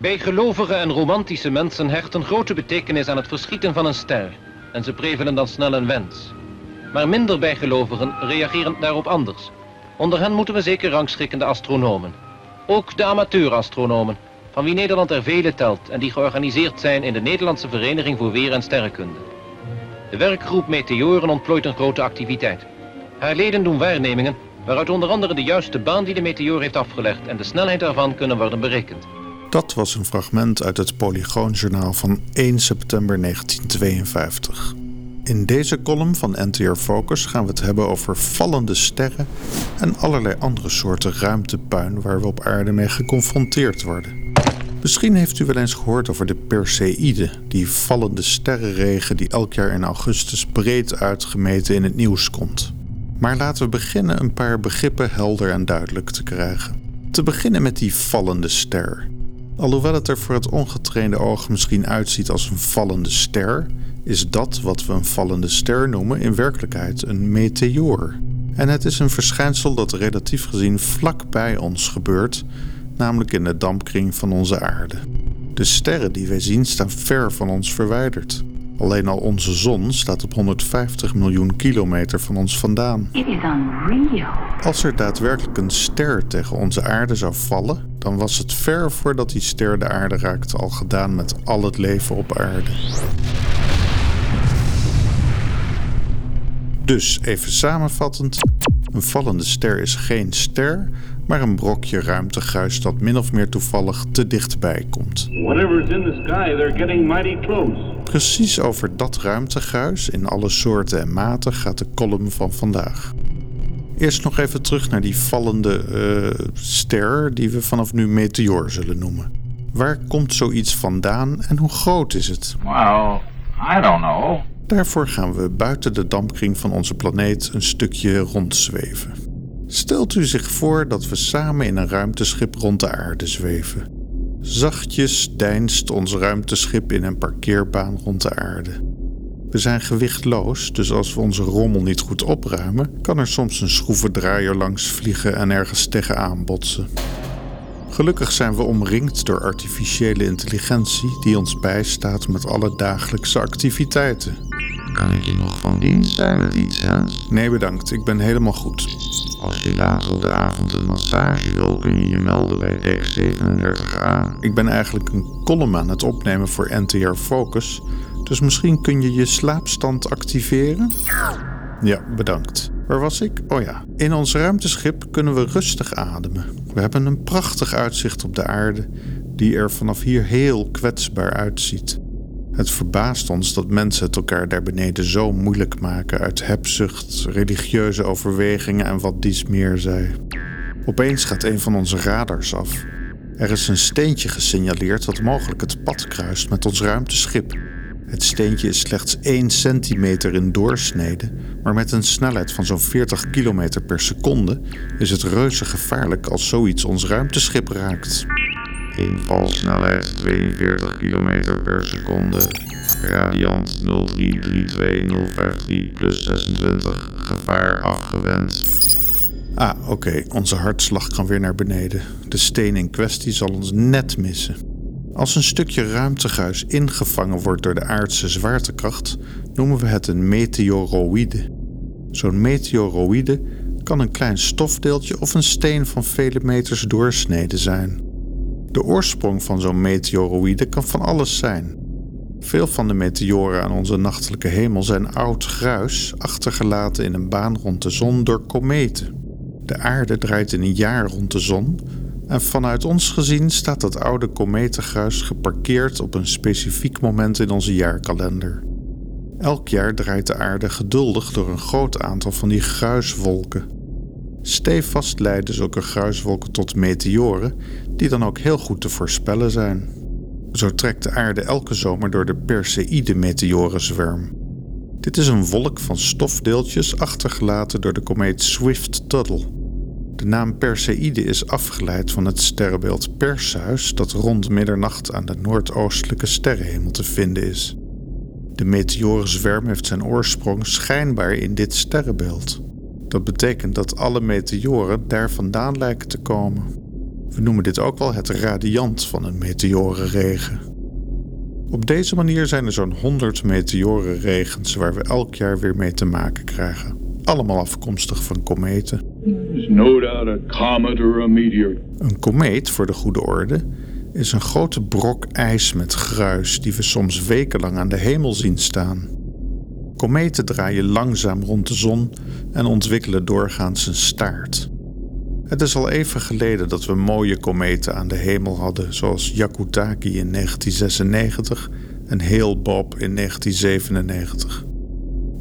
Bijgelovige en romantische mensen hechten grote betekenis aan het verschieten van een ster en ze prevelen dan snel een wens. Maar minder bijgelovigen reageren daarop anders. Onder hen moeten we zeker rangschikken de astronomen. Ook de amateurastronomen, van wie Nederland er vele telt en die georganiseerd zijn in de Nederlandse Vereniging voor Weer- en Sterrenkunde. De werkgroep Meteoren ontplooit een grote activiteit. Haar leden doen waarnemingen waaruit onder andere de juiste baan die de meteoor heeft afgelegd en de snelheid daarvan kunnen worden berekend. Dat was een fragment uit het Polygoonjournaal van 1 september 1952. In deze column van NTR Focus gaan we het hebben over vallende sterren en allerlei andere soorten ruimtepuin waar we op aarde mee geconfronteerd worden. Misschien heeft u wel eens gehoord over de Perseïde, die vallende sterrenregen die elk jaar in augustus breed uitgemeten in het nieuws komt. Maar laten we beginnen een paar begrippen helder en duidelijk te krijgen. Te beginnen met die vallende ster. Alhoewel het er voor het ongetrainde oog misschien uitziet als een vallende ster, is dat wat we een vallende ster noemen in werkelijkheid een meteoor. En het is een verschijnsel dat relatief gezien vlak bij ons gebeurt, namelijk in de dampkring van onze aarde. De sterren die wij zien staan ver van ons verwijderd. Alleen al onze zon staat op 150 miljoen kilometer van ons vandaan. Als er daadwerkelijk een ster tegen onze aarde zou vallen, dan was het ver voordat die ster de aarde raakte al gedaan met al het leven op aarde. Dus even samenvattend: een vallende ster is geen ster, maar een brokje ruimtegruis dat min of meer toevallig te dichtbij komt. In the sky, close. Precies over dat ruimtegruis in alle soorten en maten gaat de column van vandaag. Eerst nog even terug naar die vallende eh, ster die we vanaf nu meteoor zullen noemen. Waar komt zoiets vandaan en hoe groot is het? Well, I don't know. Daarvoor gaan we buiten de dampkring van onze planeet een stukje rondzweven. Stelt u zich voor dat we samen in een ruimteschip rond de aarde zweven. Zachtjes deinst ons ruimteschip in een parkeerbaan rond de aarde. We zijn gewichtloos, dus als we onze rommel niet goed opruimen, kan er soms een schroevendraaier langs vliegen en ergens tegenaan botsen. Gelukkig zijn we omringd door artificiële intelligentie die ons bijstaat met alle dagelijkse activiteiten. Kan ik je nog van dienst zijn met iets, Hans? Nee, bedankt, ik ben helemaal goed. Als je later op de avond een massage wil, kun je je melden bij dek 37a. Ik ben eigenlijk een column aan het opnemen voor NTR Focus, dus misschien kun je je slaapstand activeren? Ja, bedankt. Waar was ik? Oh ja. In ons ruimteschip kunnen we rustig ademen. We hebben een prachtig uitzicht op de aarde, die er vanaf hier heel kwetsbaar uitziet. Het verbaast ons dat mensen het elkaar daar beneden zo moeilijk maken uit hebzucht, religieuze overwegingen en wat dies meer zij. Opeens gaat een van onze radars af. Er is een steentje gesignaleerd dat mogelijk het pad kruist met ons ruimteschip. Het steentje is slechts 1 centimeter in doorsnede, maar met een snelheid van zo'n 40 kilometer per seconde is het reuze gevaarlijk als zoiets ons ruimteschip raakt. Invalsnelheid 42 km per seconde. Radiant 0332053 plus 26. Gevaar afgewend. Ah, oké, onze hartslag kan weer naar beneden. De steen in kwestie zal ons net missen. Als een stukje ruimteguis ingevangen wordt door de aardse zwaartekracht, noemen we het een meteoroïde. Zo'n meteoroïde kan een klein stofdeeltje of een steen van vele meters doorsnede zijn. De oorsprong van zo'n meteoroïde kan van alles zijn. Veel van de meteoren aan onze nachtelijke hemel zijn oud gruis, achtergelaten in een baan rond de zon door kometen. De aarde draait in een jaar rond de zon en vanuit ons gezien staat dat oude kometengruis geparkeerd op een specifiek moment in onze jaarkalender. Elk jaar draait de aarde geduldig door een groot aantal van die gruiswolken. Stevast leiden zulke gruiswolken tot meteoren, die dan ook heel goed te voorspellen zijn. Zo trekt de aarde elke zomer door de Perseïde-meteorenzwerm. Dit is een wolk van stofdeeltjes achtergelaten door de komeet Swift-Tuttle. De naam Perseïde is afgeleid van het sterrenbeeld Perseus dat rond middernacht aan de noordoostelijke sterrenhemel te vinden is. De meteorenzwerm heeft zijn oorsprong schijnbaar in dit sterrenbeeld. Dat betekent dat alle meteoren daar vandaan lijken te komen. We noemen dit ook wel het radiant van een meteorenregen. Op deze manier zijn er zo'n 100 meteorenregens waar we elk jaar weer mee te maken krijgen. Allemaal afkomstig van kometen. No doubt a comet or a meteor. Een komeet, voor de goede orde, is een grote brok ijs met gruis die we soms wekenlang aan de hemel zien staan. Kometen draaien langzaam rond de zon en ontwikkelen doorgaans een staart. Het is al even geleden dat we mooie kometen aan de hemel hadden, zoals Yakutaki in 1996 en Hale Bob in 1997.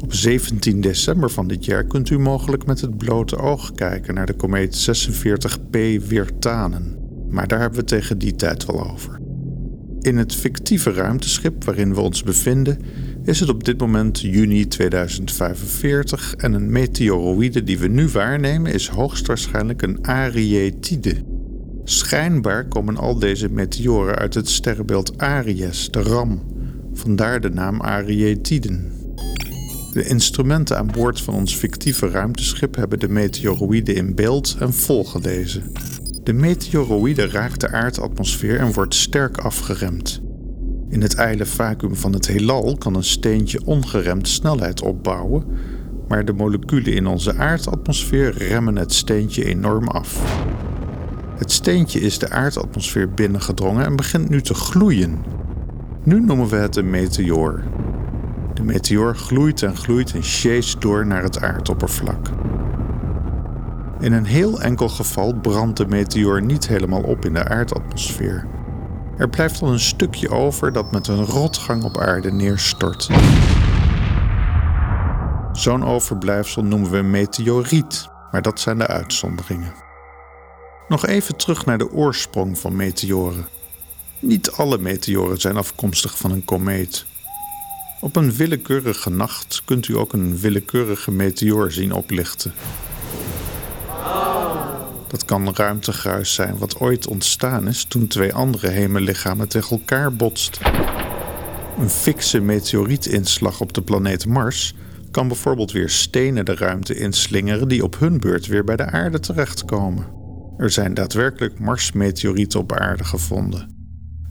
Op 17 december van dit jaar kunt u mogelijk met het blote oog kijken naar de komeet 46P Virtanen, maar daar hebben we tegen die tijd wel over. In het fictieve ruimteschip waarin we ons bevinden is het op dit moment juni 2045 en een meteoroïde die we nu waarnemen is hoogstwaarschijnlijk een Arietide. Schijnbaar komen al deze meteoren uit het sterrenbeeld Aries, de ram, vandaar de naam Arietiden. De instrumenten aan boord van ons fictieve ruimteschip hebben de meteoroïde in beeld en volgen deze. De meteoroïde raakt de aardatmosfeer en wordt sterk afgeremd. In het ijle vacuüm van het heelal kan een steentje ongeremd snelheid opbouwen, maar de moleculen in onze aardatmosfeer remmen het steentje enorm af. Het steentje is de aardatmosfeer binnengedrongen en begint nu te gloeien. Nu noemen we het een meteoor. De meteoor gloeit en gloeit en sjeest door naar het aardoppervlak. In een heel enkel geval brandt de meteoor niet helemaal op in de aardatmosfeer. Er blijft dan een stukje over dat met een rotgang op aarde neerstort. Zo'n overblijfsel noemen we meteoriet, maar dat zijn de uitzonderingen. Nog even terug naar de oorsprong van meteoren. Niet alle meteoren zijn afkomstig van een komeet. Op een willekeurige nacht kunt u ook een willekeurige meteoor zien oplichten. Dat kan ruimtegruis zijn wat ooit ontstaan is toen twee andere hemellichamen tegen elkaar botsten. Een fikse meteorietinslag op de planeet Mars kan bijvoorbeeld weer stenen de ruimte inslingeren die op hun beurt weer bij de aarde terechtkomen. Er zijn daadwerkelijk Mars-meteorieten op aarde gevonden.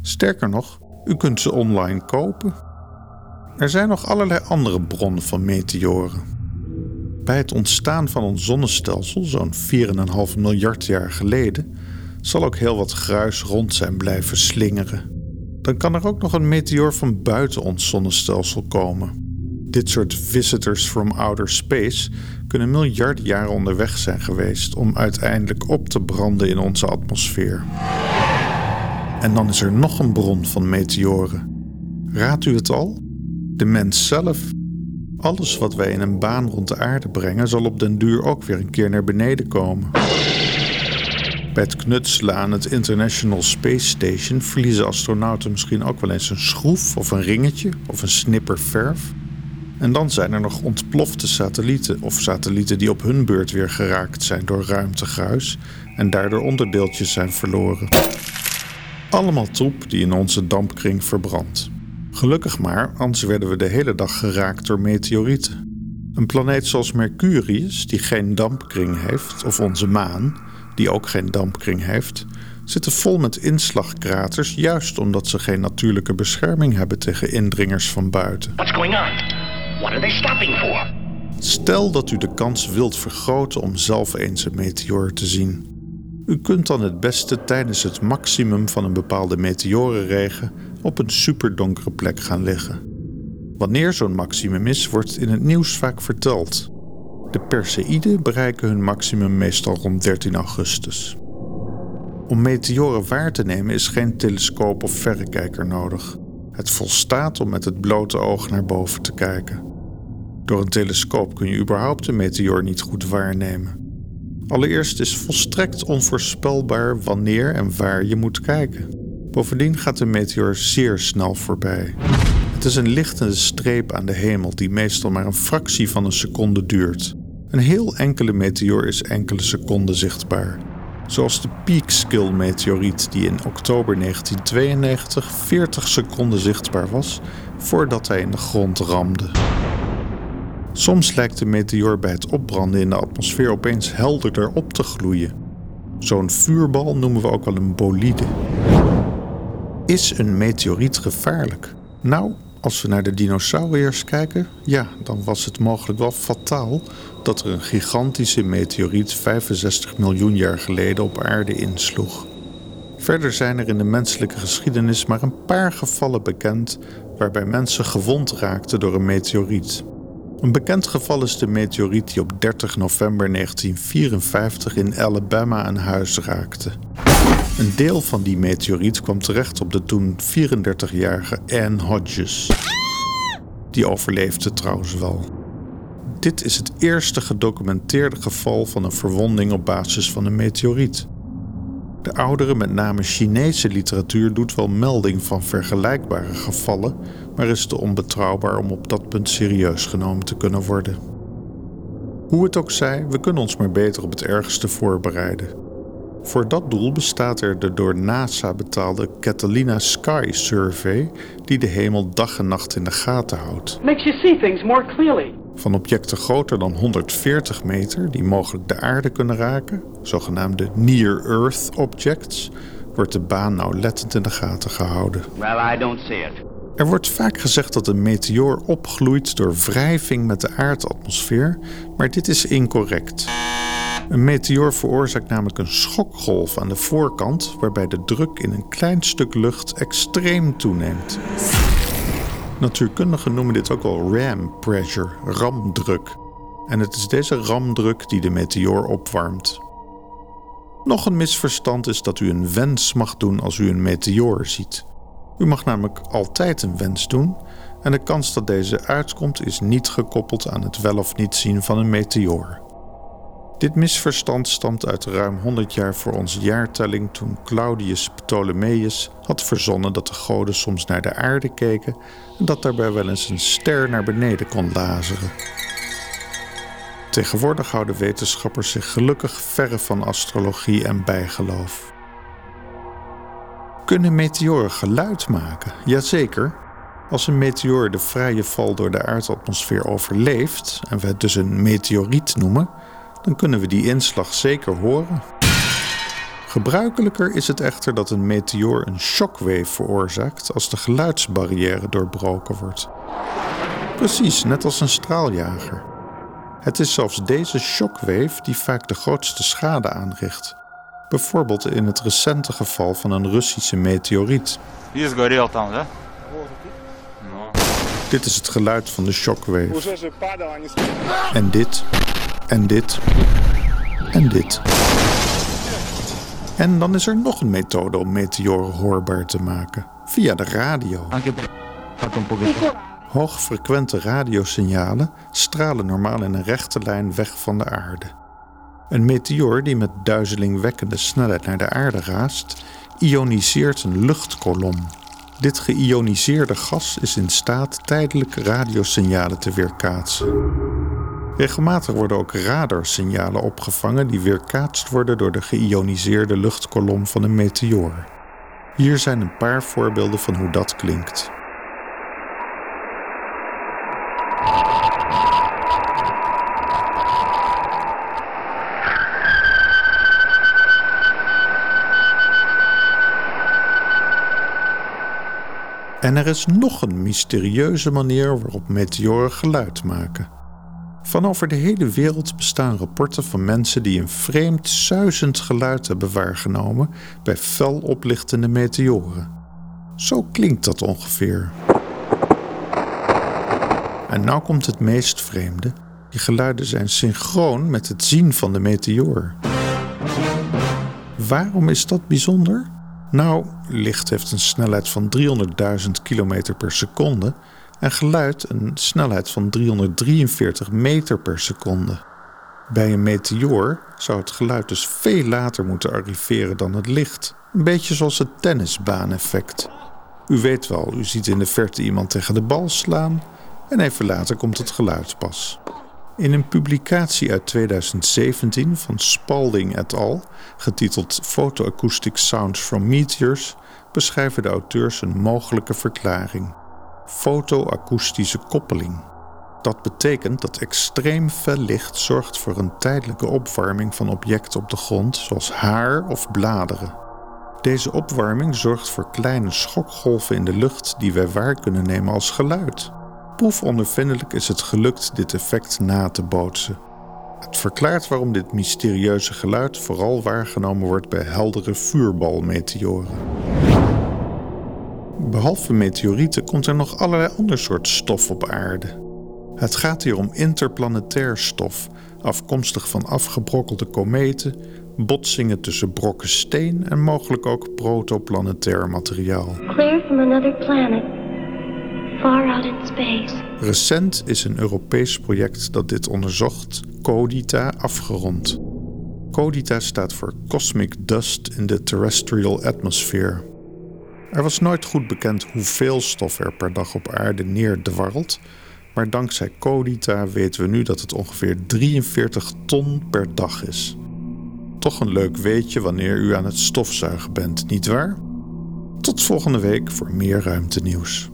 Sterker nog, u kunt ze online kopen. Er zijn nog allerlei andere bronnen van meteoren. Bij het ontstaan van ons zonnestelsel, zo'n 4,5 miljard jaar geleden, zal ook heel wat gruis rond zijn blijven slingeren. Dan kan er ook nog een meteoor van buiten ons zonnestelsel komen. Dit soort visitors from outer space kunnen miljarden jaren onderweg zijn geweest om uiteindelijk op te branden in onze atmosfeer. En dan is er nog een bron van meteoren. Raadt u het al? De mens zelf. Alles wat wij in een baan rond de aarde brengen, zal op den duur ook weer een keer naar beneden komen. Bij het knutselen aan het International Space Station verliezen astronauten misschien ook wel eens een schroef of een ringetje of een snipper verf. En dan zijn er nog ontplofte satellieten of satellieten die op hun beurt weer geraakt zijn door ruimtegruis en daardoor onderdeeltjes zijn verloren. Allemaal troep die in onze dampkring verbrandt. Gelukkig maar, anders werden we de hele dag geraakt door meteorieten. Een planeet zoals Mercurius, die geen dampkring heeft, of onze maan, die ook geen dampkring heeft, zitten vol met inslagkraters, juist omdat ze geen natuurlijke bescherming hebben tegen indringers van buiten. What's going on? What are they stopping for? Stel dat u de kans wilt vergroten om zelf eens een meteoor te zien. U kunt dan het beste tijdens het maximum van een bepaalde meteorenregen op een superdonkere plek gaan liggen. Wanneer zo'n maximum is, wordt in het nieuws vaak verteld. De Perseïden bereiken hun maximum meestal rond 13 augustus. Om meteoren waar te nemen is geen telescoop of verrekijker nodig. Het volstaat om met het blote oog naar boven te kijken. Door een telescoop kun je überhaupt een meteoor niet goed waarnemen. Allereerst is volstrekt onvoorspelbaar wanneer en waar je moet kijken. Bovendien gaat de meteoor zeer snel voorbij. Het is een lichtende streep aan de hemel die meestal maar een fractie van een seconde duurt. Een heel enkele meteoor is enkele seconden zichtbaar. Zoals de Peekskill-meteoriet die in oktober 1992 40 seconden zichtbaar was voordat hij in de grond ramde. Soms lijkt de meteoor bij het opbranden in de atmosfeer opeens helderder op te gloeien. Zo'n vuurbal noemen we ook wel een bolide. Is een meteoriet gevaarlijk? Nou, als we naar de dinosauriërs kijken, ja, dan was het mogelijk wel fataal dat er een gigantische meteoriet 65 miljoen jaar geleden op aarde insloeg. Verder zijn er in de menselijke geschiedenis maar een paar gevallen bekend waarbij mensen gewond raakten door een meteoriet. Een bekend geval is de meteoriet die op 30 november 1954 in Alabama een huis raakte. Een deel van die meteoriet kwam terecht op de toen 34-jarige Anne Hodges. Die overleefde trouwens wel. Dit is het eerste gedocumenteerde geval van een verwonding op basis van een meteoriet. De oudere, met name Chinese literatuur doet wel melding van vergelijkbare gevallen, maar is te onbetrouwbaar om op dat punt serieus genomen te kunnen worden. Hoe het ook zij, we kunnen ons maar beter op het ergste voorbereiden. Voor dat doel bestaat er de door NASA betaalde Catalina Sky Survey, die de hemel dag en nacht in de gaten houdt. Makes you see things more clearly. Van objecten groter dan 140 meter, die mogelijk de aarde kunnen raken, zogenaamde near-Earth objects, wordt de baan nauwlettend in de gaten gehouden. Well, I don't see it. Er wordt vaak gezegd dat een meteoor opgloeit door wrijving met de aardatmosfeer, maar dit is incorrect. Een meteoor veroorzaakt namelijk een schokgolf aan de voorkant, waarbij de druk in een klein stuk lucht extreem toeneemt. Natuurkundigen noemen dit ook wel ram pressure, ramdruk. En het is deze ramdruk die de meteoor opwarmt. Nog een misverstand is dat u een wens mag doen als u een meteoor ziet. U mag namelijk altijd een wens doen en de kans dat deze uitkomt is niet gekoppeld aan het wel of niet zien van een meteoor. Dit misverstand stamt uit ruim 100 jaar voor onze jaartelling toen Claudius Ptolemeus had verzonnen dat de goden soms naar de aarde keken en dat daarbij wel eens een ster naar beneden kon lazeren. Tegenwoordig houden wetenschappers zich gelukkig verre van astrologie en bijgeloof. Kunnen meteoren geluid maken? Jazeker. Als een meteoor de vrije val door de aardatmosfeer overleeft en we het dus een meteoriet noemen, dan kunnen we die inslag zeker horen. Gebruikelijker is het echter dat een meteoor een shockwave veroorzaakt als de geluidsbarrière doorbroken wordt. Precies, net als een straaljager. Het is zelfs deze shockwave die vaak de grootste schade aanricht. Bijvoorbeeld in het recente geval van een Russische meteoriet. И сгорел там, да? Dit is het geluid van de shockwave. En dit. en dit. En dit. En dan is er nog een methode om meteoren hoorbaar te maken. Via de radio. Hoogfrequente radiosignalen stralen normaal in een rechte lijn weg van de aarde. Een meteoor die met duizelingwekkende snelheid naar de aarde raast, ioniseert een luchtkolom. Dit geïoniseerde gas is in staat tijdelijk radiosignalen te weerkaatsen. Regelmatig worden ook radarsignalen opgevangen die weerkaatst worden door de geïoniseerde luchtkolom van een meteoor. Hier zijn een paar voorbeelden van hoe dat klinkt. En er is nog een mysterieuze manier waarop meteoren geluid maken. Van over de hele wereld bestaan rapporten van mensen die een vreemd suizend geluid hebben waargenomen bij fel oplichtende meteoren. Zo klinkt dat ongeveer. En nou komt het meest vreemde. Die geluiden zijn synchroon met het zien van de meteoor. Waarom is dat bijzonder? Nou, licht heeft een snelheid van 300.000 km per seconde en geluid een snelheid van 343 meter per seconde. Bij een meteoor zou het geluid dus veel later moeten arriveren dan het licht. Een beetje zoals het tennisbaaneffect. U weet wel, u ziet in de verte iemand tegen de bal slaan en even later komt het geluid pas. In een publicatie uit 2017 van Spalding et al., getiteld Photoacoustic Sounds from Meteors, beschrijven de auteurs een mogelijke verklaring: fotoakoestische koppeling. Dat betekent dat extreem fel licht zorgt voor een tijdelijke opwarming van objecten op de grond, zoals haar of bladeren. Deze opwarming zorgt voor kleine schokgolven in de lucht die wij waar kunnen nemen als geluid. Proefondervindelijk is het gelukt dit effect na te bootsen. Het verklaart waarom dit mysterieuze geluid vooral waargenomen wordt bij heldere vuurbalmeteoren. Behalve meteorieten komt er nog allerlei ander soort stof op aarde. Het gaat hier om interplanetair stof, afkomstig van afgebrokkelde kometen, botsingen tussen brokken steen en mogelijk ook protoplanetair materiaal. Clear from another planet. Far out in space. Recent is een Europees project dat dit onderzocht, CODITA, afgerond. CODITA staat voor Cosmic Dust in the Terrestrial Atmosphere. Er was nooit goed bekend hoeveel stof er per dag op aarde neerdwarrelt, maar dankzij CODITA weten we nu dat het ongeveer 43 ton per dag is. Toch een leuk weetje wanneer u aan het stofzuigen bent, nietwaar? Tot volgende week voor meer ruimtenieuws.